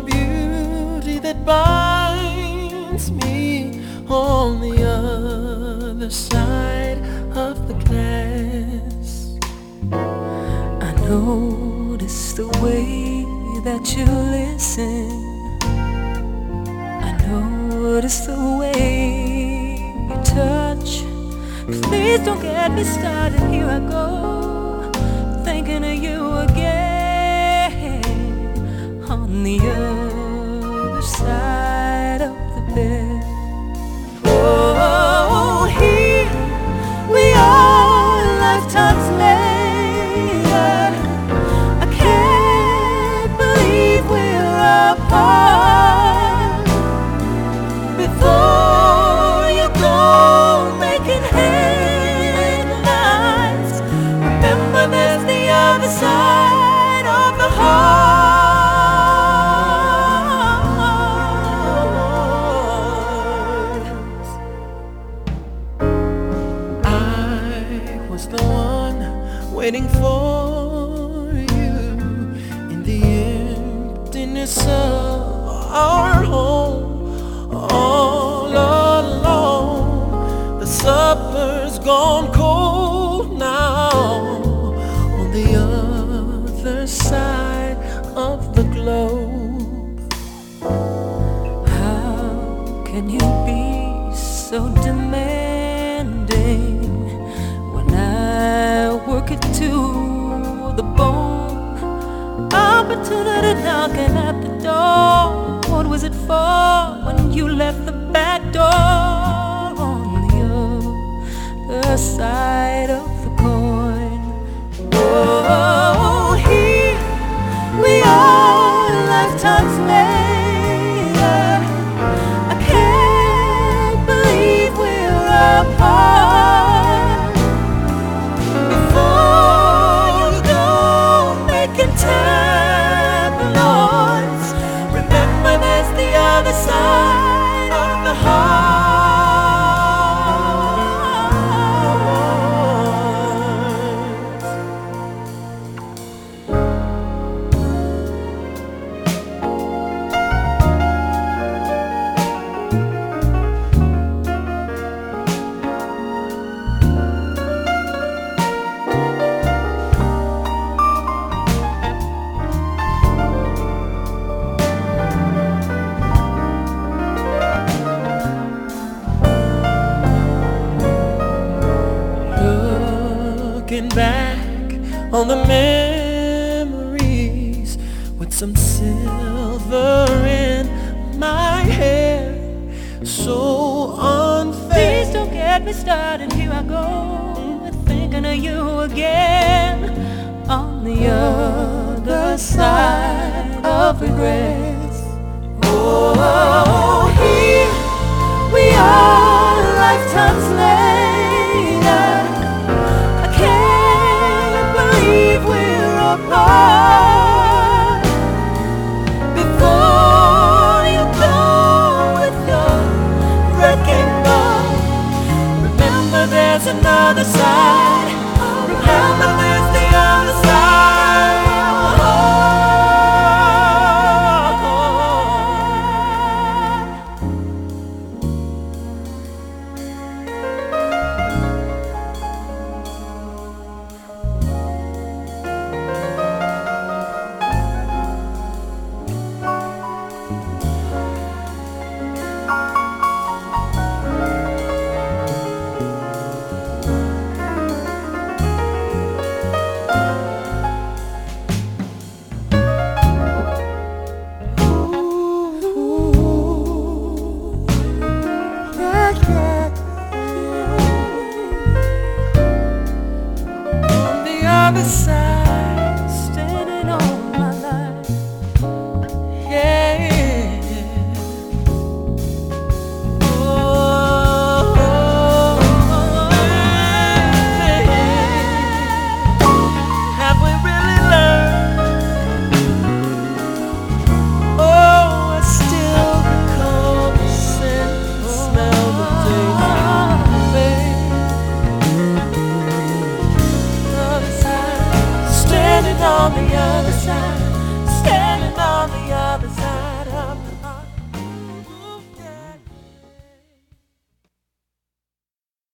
the beauty that binds me on the other side of the glass. I notice the way that you listen. I notice the way you touch. Please don't get me started. Here I go, thinking of you again on the other was the one waiting for you in the emptiness of our home all alone. The supper's gone cold now on the other side of the globe. How can you be so demanding you left back on the memories with some silver in my hair. So unfair. Please don't get me started. Here I go, thinking of you again on the other side of regret. other side. other side. standing on the other side. Standing